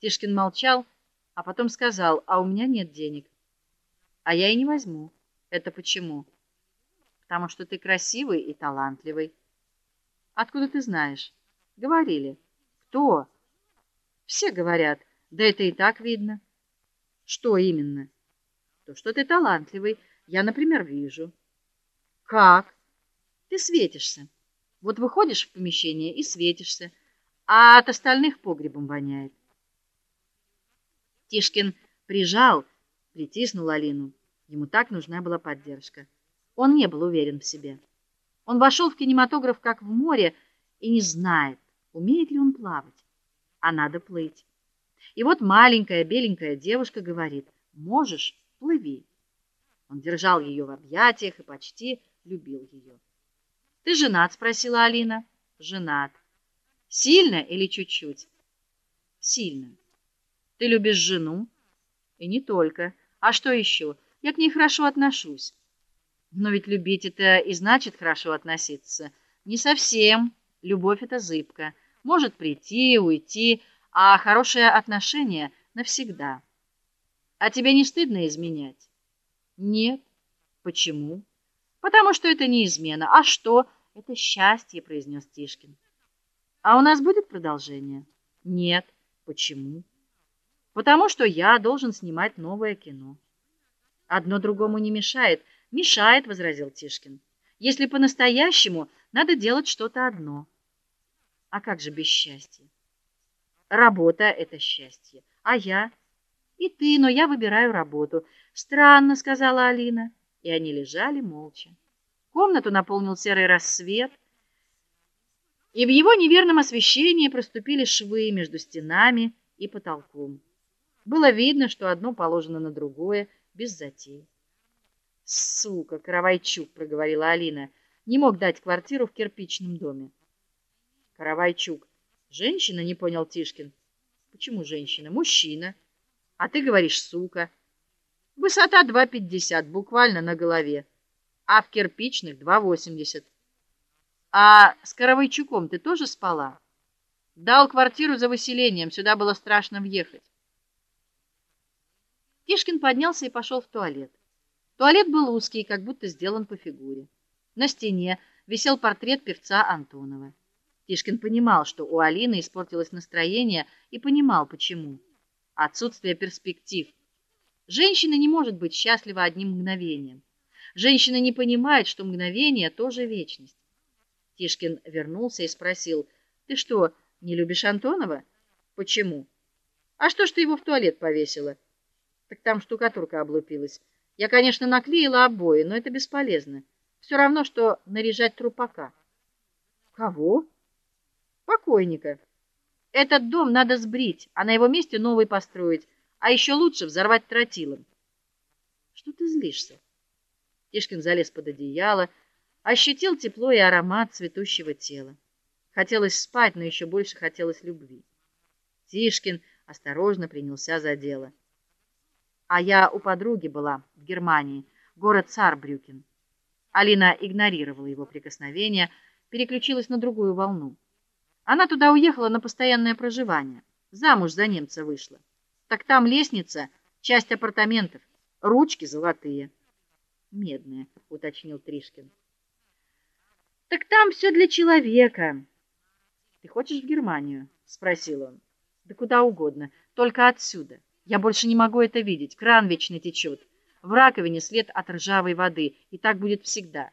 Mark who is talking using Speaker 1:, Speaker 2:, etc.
Speaker 1: Тишкин молчал, а потом сказал: "А у меня нет денег". "А я и не возьму". "Это почему?" "Потому что ты красивый и талантливый". "Откуда ты знаешь?" "Говорили". "Кто?" "Все говорят. Да это и так видно". "Что именно?" "То, что ты талантливый. Я, например, вижу". "Как?" "Ты светишься. Вот выходишь в помещение и светишься, а от остальных погребом воняет". Тишкин прижал, притиснул Алину. Ему так нужна была поддержка. Он не был уверен в себе. Он вошел в кинематограф как в море и не знает, умеет ли он плавать. А надо плыть. И вот маленькая беленькая девушка говорит: "Можешь, плыви". Он держал ее в объятиях и почти любил ее. "Ты женат?" спросила Алина. "Женат. Сильно или чуть-чуть?" "Сильно". Ты любишь жену? И не только. А что еще? Я к ней хорошо отношусь. Но ведь любить это и значит хорошо относиться. Не совсем. Любовь это зыбко. Может прийти, уйти, а хорошее отношение навсегда. А тебе не стыдно изменять? Нет. Почему? Потому что это не измена. А что? Это счастье, произнес Тишкин. А у нас будет продолжение? Нет. Почему? Потому что я должен снимать новое кино. Одно другому не мешает. Мешает, возразил Тишкин. Если по-настоящему, надо делать что-то одно. А как же без счастья? Работа это счастье. А я? И ты, но я выбираю работу. Странно, сказала Алина, и они лежали молча. Комнату наполнил серый рассвет, и в его неверном освещении проступили швы между стенами и потолком. Было видно, что одно положено на другое без затей. Сука, Каравайчук, проговорила Алина. Не мог дать квартиру в кирпичном доме. Каравайчук. Женщина, не понял Тишкин. Почему женщина? Мужчина. А ты говоришь, сука. Высота 2.50, буквально на голове. А в кирпичных 2.80. А с Каравайчуком ты тоже спала? Дал квартиру за выселением, сюда было страшно въехать. Тишкин поднялся и пошел в туалет. Туалет был узкий, как будто сделан по фигуре. На стене висел портрет певца Антонова. Тишкин понимал, что у Алины испортилось настроение, и понимал почему. Отсутствие перспектив. Женщина не может быть счастлива одним мгновением. Женщина не понимает, что мгновение тоже вечность. Тишкин вернулся и спросил: "Ты что, не любишь Антонова? Почему? А что ж ты его в туалет повесила?" Так там штукатурка облупилась. Я, конечно, наклеила обои, но это бесполезно. Все равно что наряжать трупака. Кого? Покойника. Этот дом надо сбрить, а на его месте новый построить, а еще лучше взорвать тротилом. Что ты злишься? Тишкин залез под одеяло, ощутил тепло и аромат цветущего тела. Хотелось спать, но еще больше хотелось любви. Тишкин осторожно принялся за дело. А я у подруги была в Германии, город Сарбрюкен. Алина игнорировала его прикосновения, переключилась на другую волну. Она туда уехала на постоянное проживание. Замуж за немца вышла. Так там лестница, часть апартаментов, ручки золотые. Медные, уточнил Тришкин. Так там все для человека. Ты хочешь в Германию? спросил он. Да куда угодно, только отсюда. Я больше не могу это видеть. Кран вечно течет. В раковине след от ржавой воды, и так будет всегда.